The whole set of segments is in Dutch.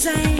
same.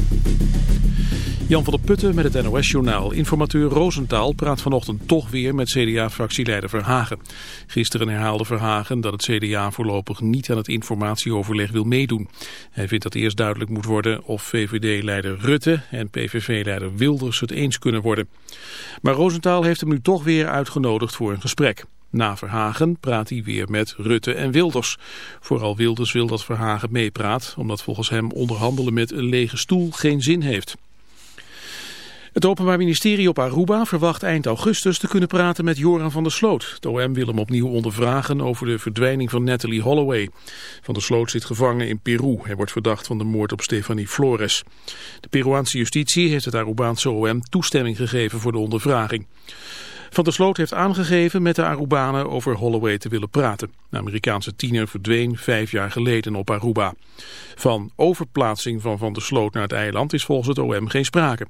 Jan van der Putten met het NOS-journaal. Informateur Roosentaal praat vanochtend toch weer met CDA-fractieleider Verhagen. Gisteren herhaalde Verhagen dat het CDA voorlopig niet aan het informatieoverleg wil meedoen. Hij vindt dat eerst duidelijk moet worden of VVD-leider Rutte en PVV-leider Wilders het eens kunnen worden. Maar Roosentaal heeft hem nu toch weer uitgenodigd voor een gesprek. Na Verhagen praat hij weer met Rutte en Wilders. Vooral Wilders wil dat Verhagen meepraat, omdat volgens hem onderhandelen met een lege stoel geen zin heeft. Het Openbaar Ministerie op Aruba verwacht eind augustus te kunnen praten met Joran van der Sloot. Het OM wil hem opnieuw ondervragen over de verdwijning van Natalie Holloway. Van der Sloot zit gevangen in Peru. Hij wordt verdacht van de moord op Stefanie Flores. De Peruaanse justitie heeft het Arubaanse OM toestemming gegeven voor de ondervraging. Van der Sloot heeft aangegeven met de Arubanen over Holloway te willen praten. De Amerikaanse tiener verdween vijf jaar geleden op Aruba. Van overplaatsing van Van der Sloot naar het eiland is volgens het OM geen sprake.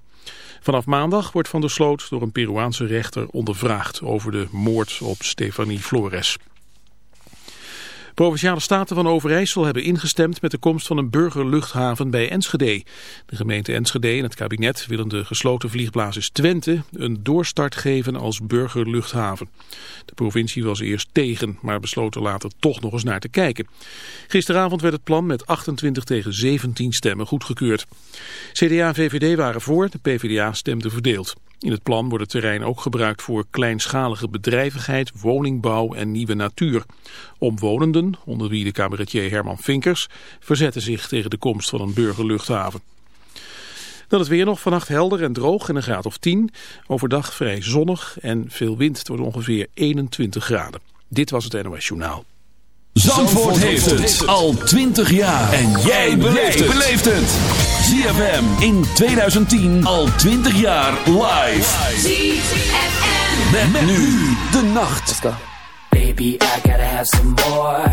Vanaf maandag wordt Van der Sloot door een Peruaanse rechter ondervraagd over de moord op Stefanie Flores. Provinciale staten van Overijssel hebben ingestemd met de komst van een burgerluchthaven bij Enschede. De gemeente Enschede en het kabinet willen de gesloten vliegbasis Twente een doorstart geven als burgerluchthaven. De provincie was eerst tegen, maar besloot er later toch nog eens naar te kijken. Gisteravond werd het plan met 28 tegen 17 stemmen goedgekeurd. CDA en VVD waren voor, de PvdA stemde verdeeld. In het plan wordt het terrein ook gebruikt voor kleinschalige bedrijvigheid, woningbouw en nieuwe natuur. Omwonenden, onder wie de cabaretier Herman Vinkers, verzetten zich tegen de komst van een burgerluchthaven. Dan het weer nog vannacht helder en droog en een graad of 10. Overdag vrij zonnig en veel wind. Het wordt ongeveer 21 graden. Dit was het NOS Journaal. Zandvoort, heeft het al 20 jaar. En jij beleeft het. ZFM in 2010 al 20 jaar live. ZFM. Met, nu de nacht. Baby, I gotta have some more.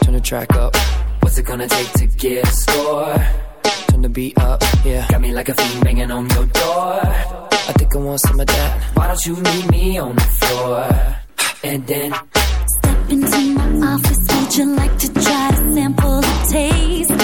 Turn the track up. What's it gonna take to get a score? Turn the beat up, yeah. Got me like a fiend banging on your door. I think I want some of that. Why don't you meet me on the floor? And then Step into my office, would you like to try to sample a taste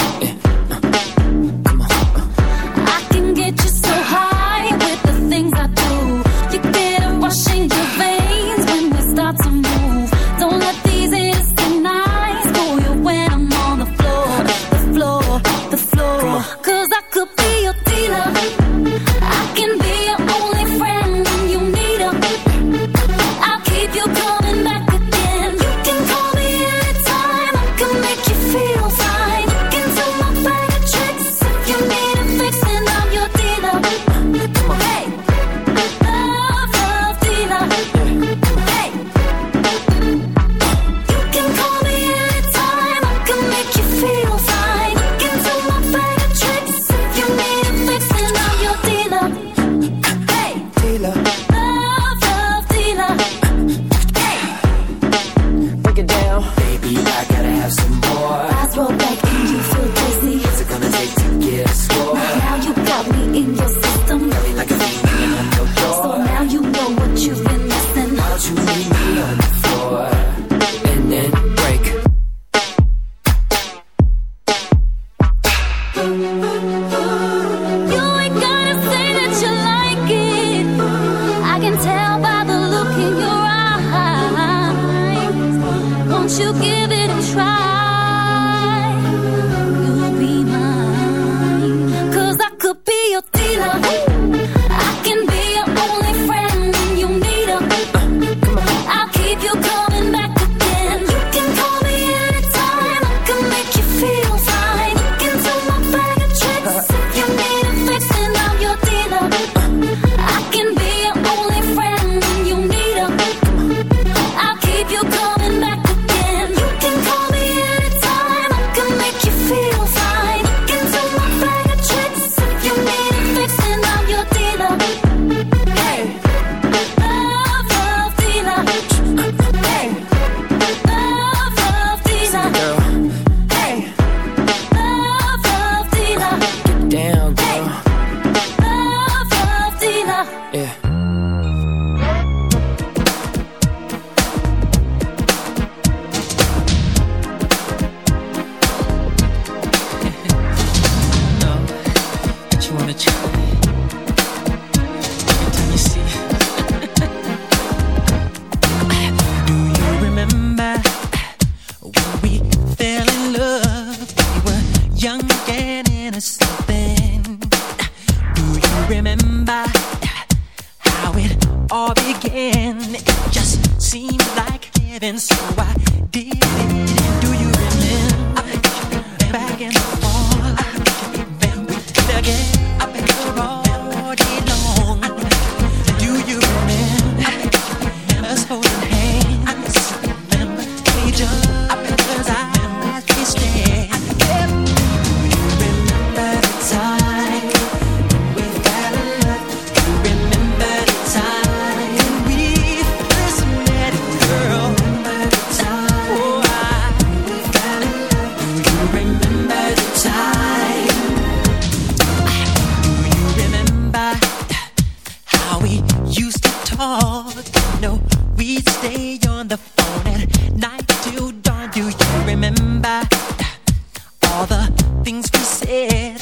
all the things we said.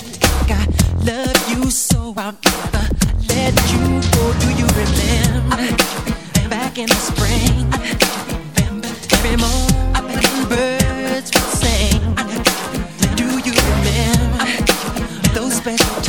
I love you, so I'll never let you go. Do you remember back in the spring? Every morning birds would sing. Do you remember those special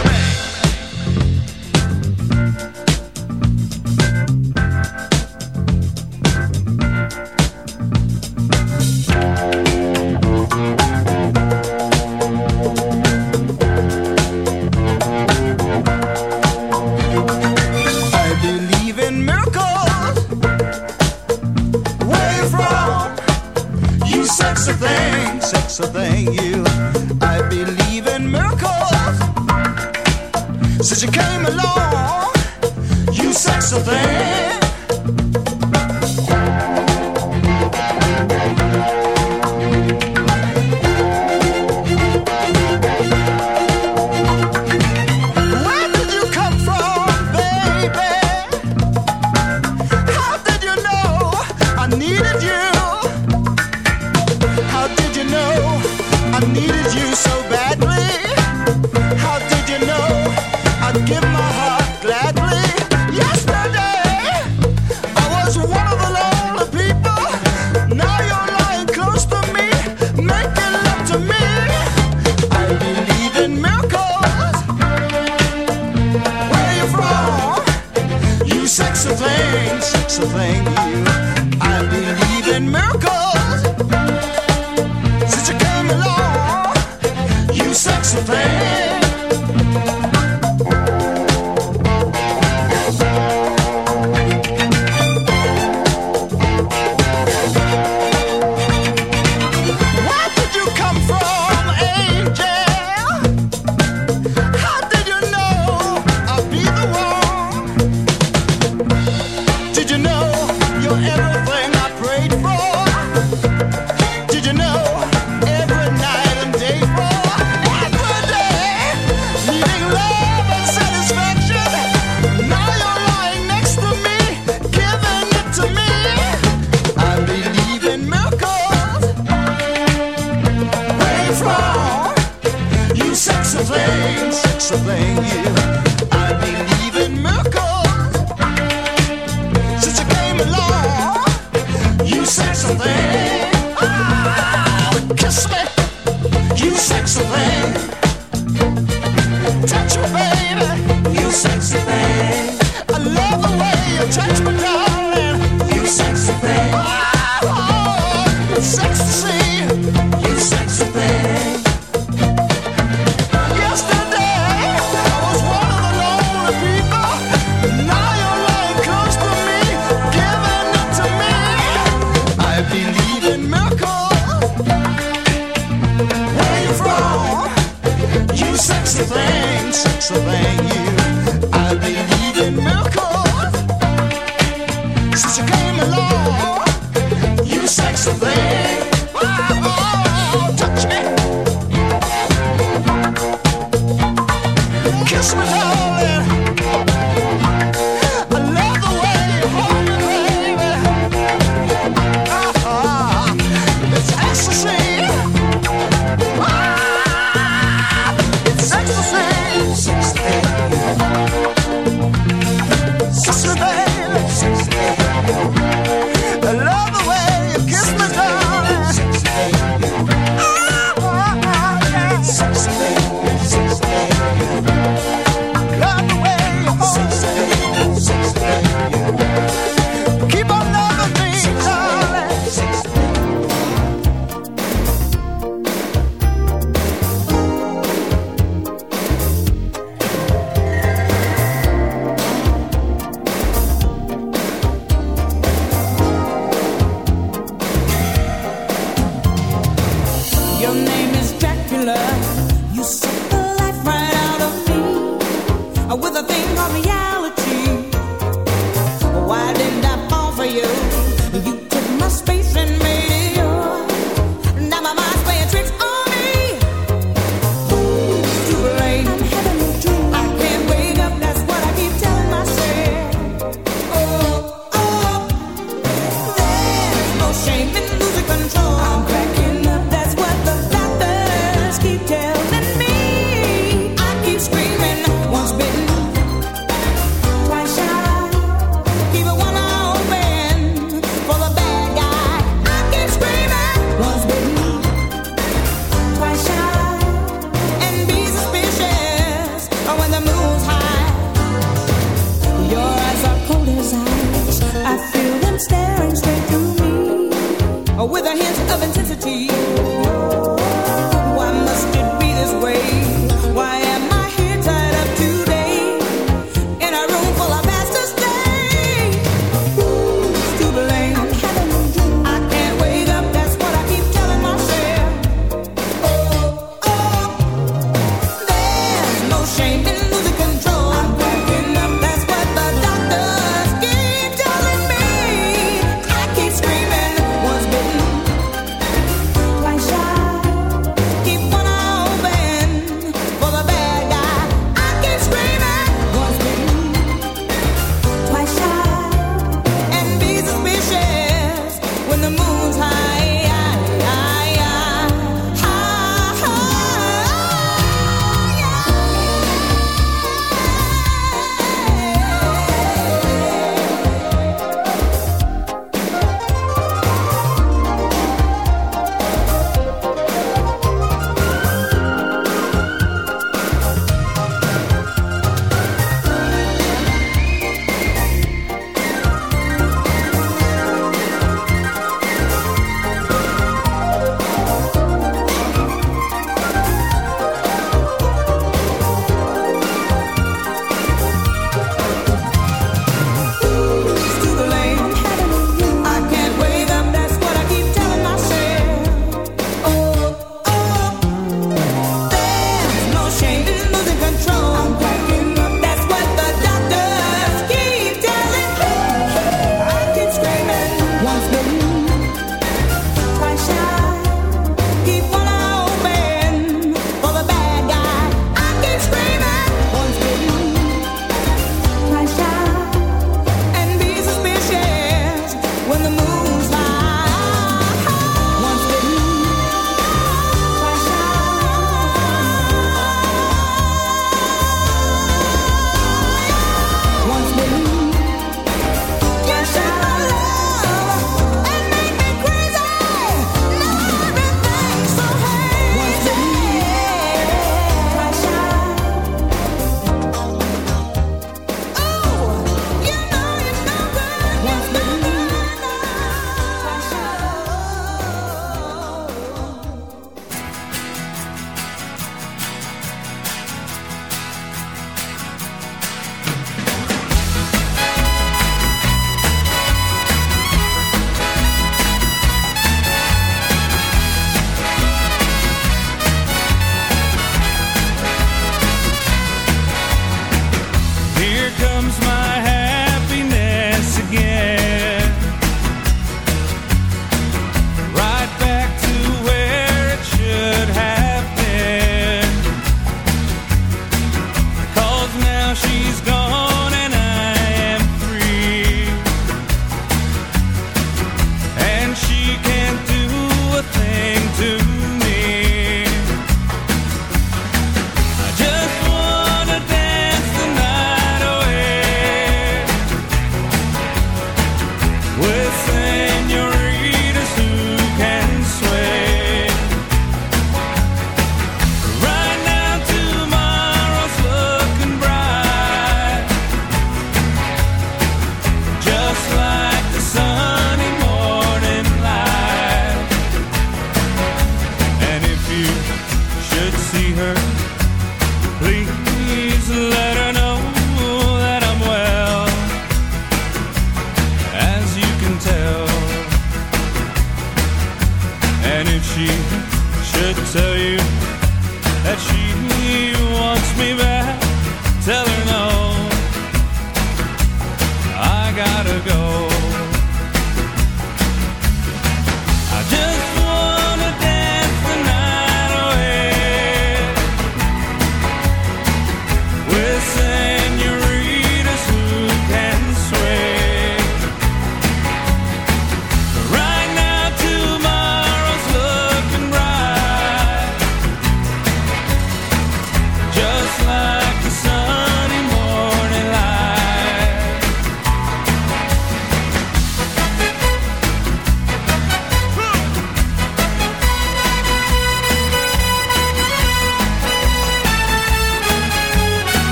Sex sexy things, sexy thing you. I believe in miracles. Since you came along, you sexy thing.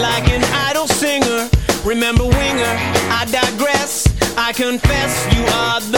like an idol singer. Remember, winger, I digress. I confess, you are the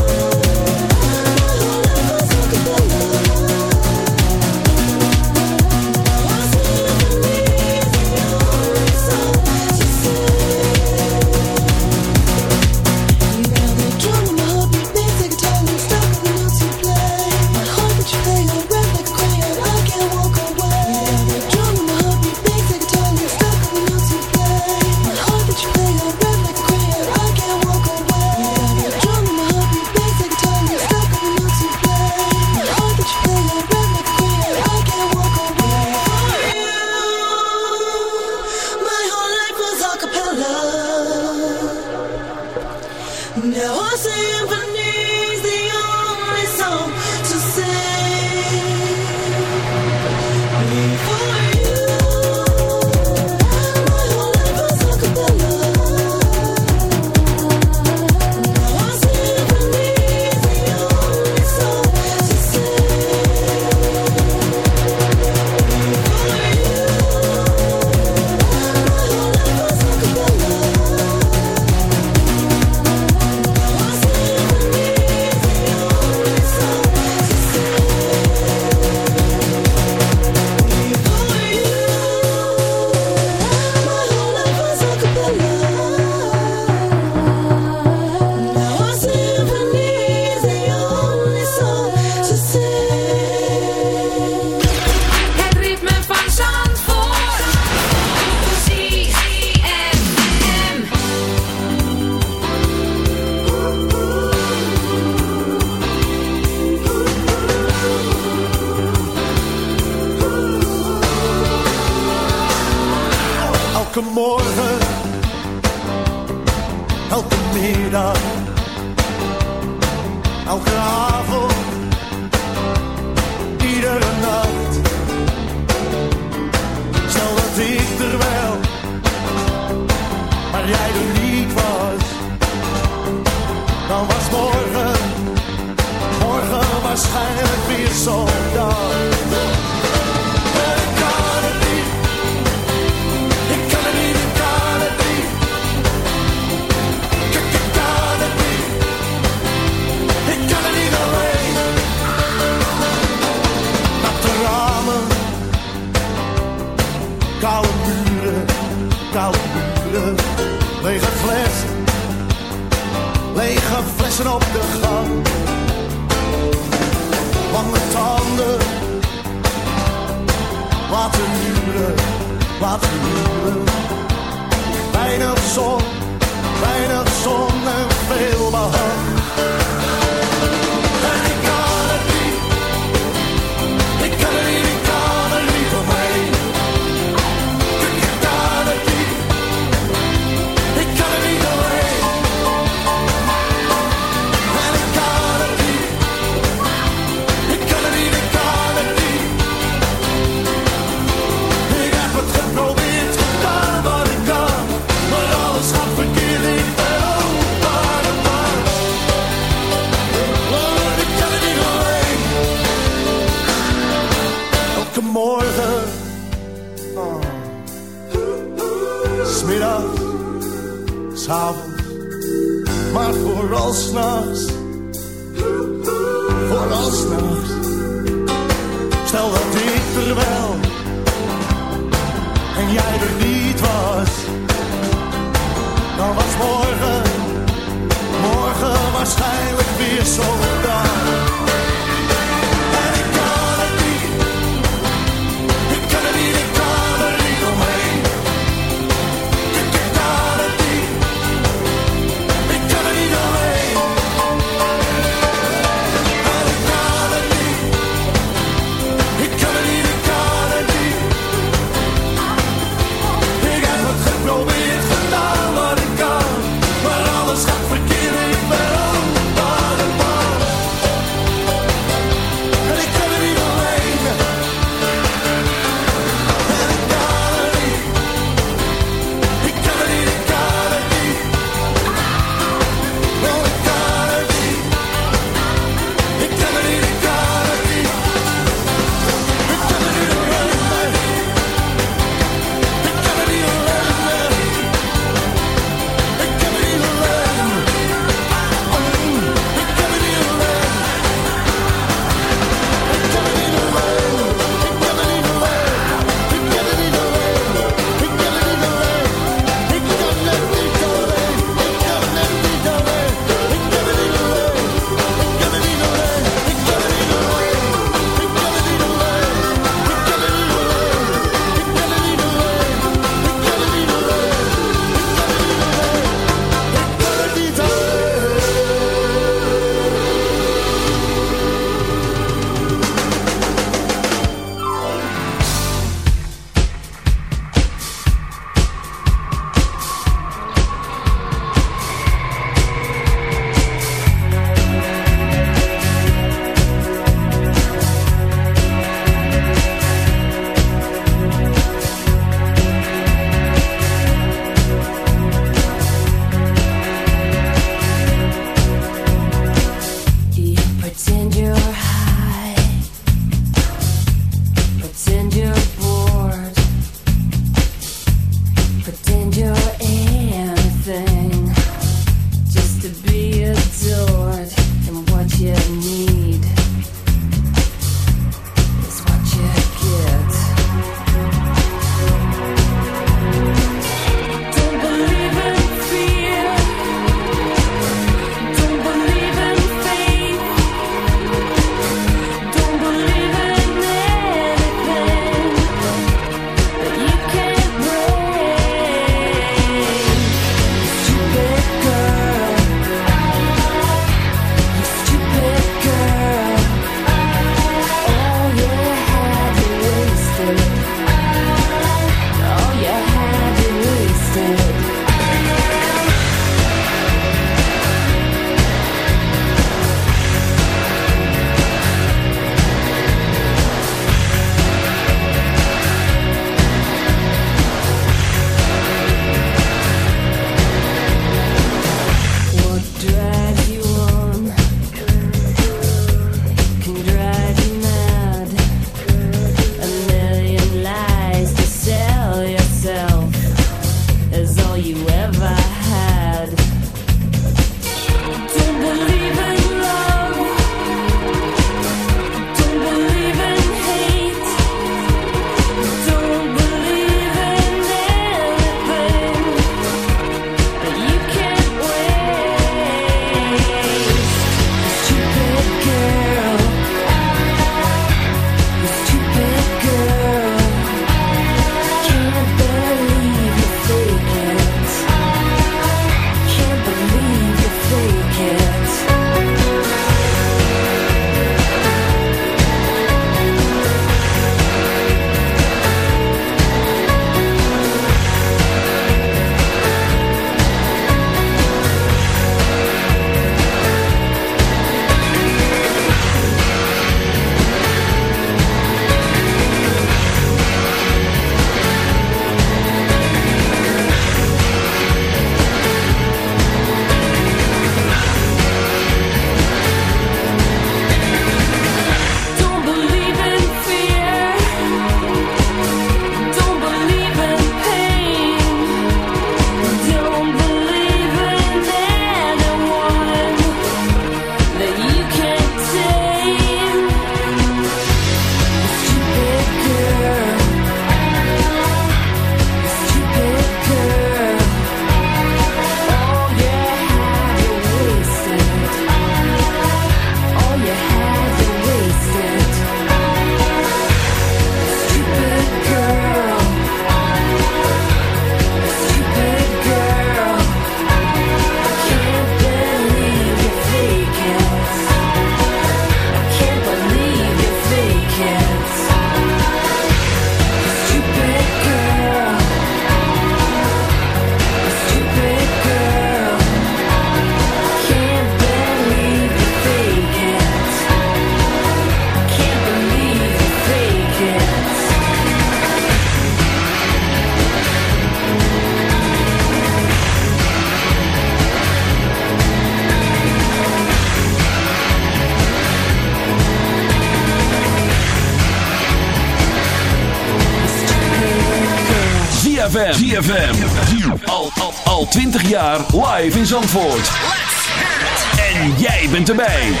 To erbij.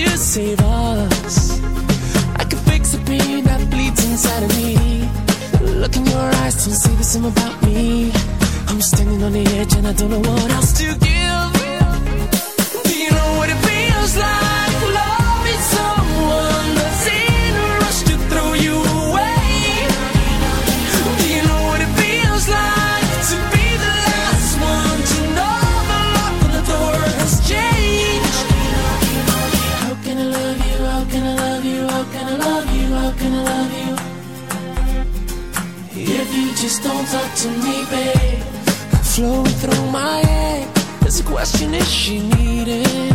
To save us. I can fix the pain that bleeds inside of me. Look in your eyes to see the same about me. I'm standing on the edge and I don't know what else to give. question is she needing?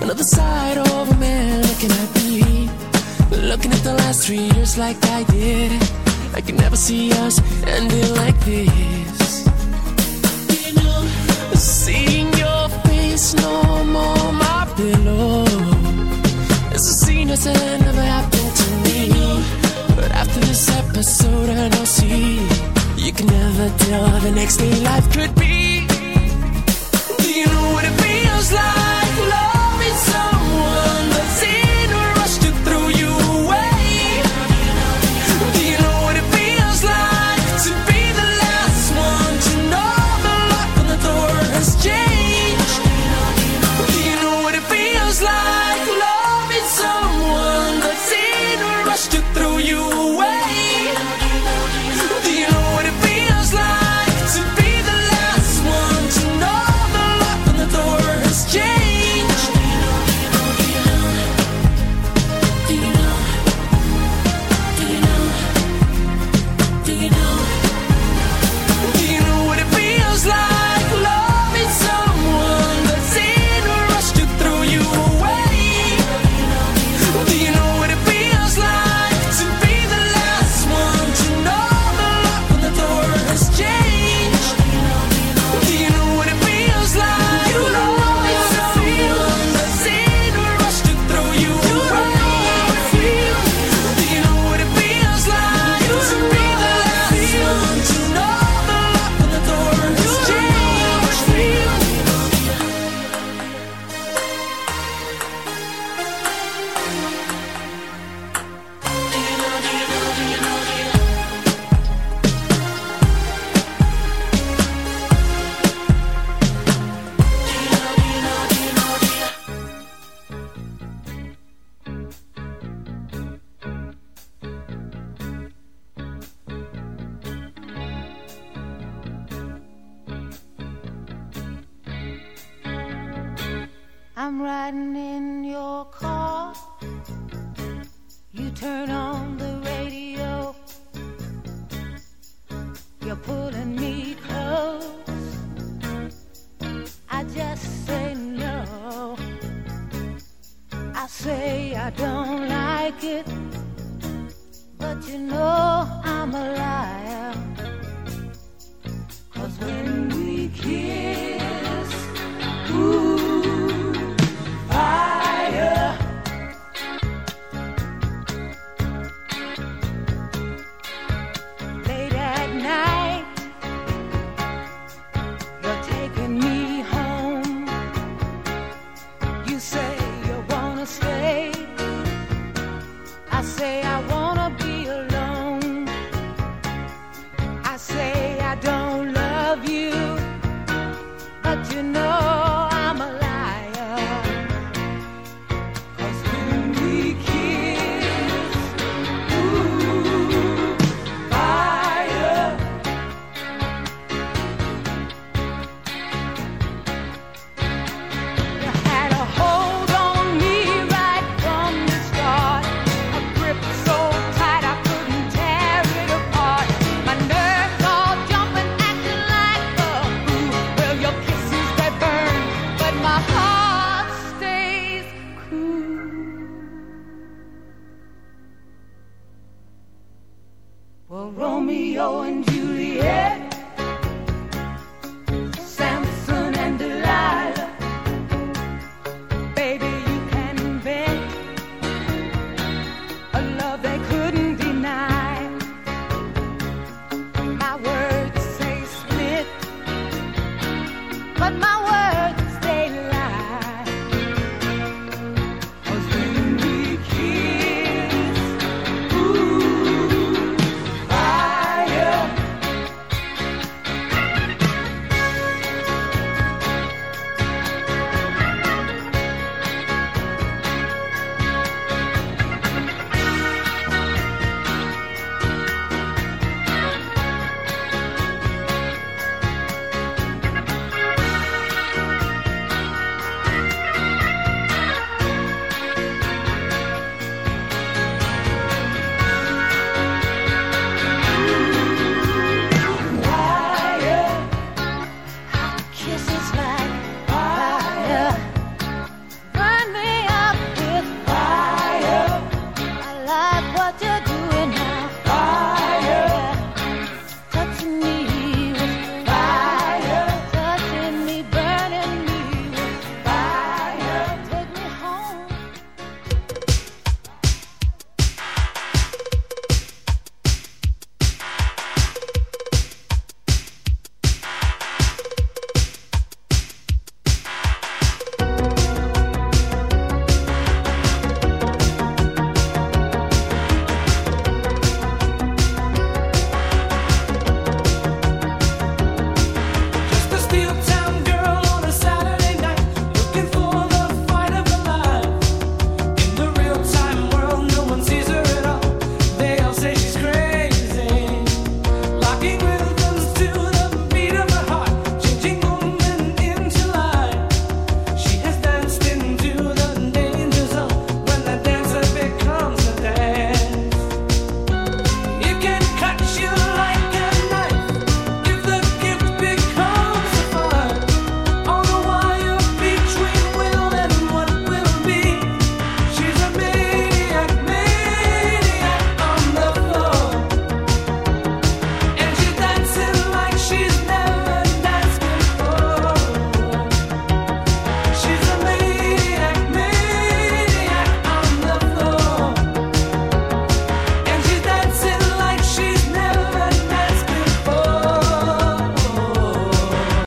Another side of a man looking at me. Looking at the last three years like I did. I can never see us ending like this. You know, seeing your face no more, my pillow. It's a scene that's never happened to me. But after this episode, I know see you can never tell the next day life could be feels like loving someone.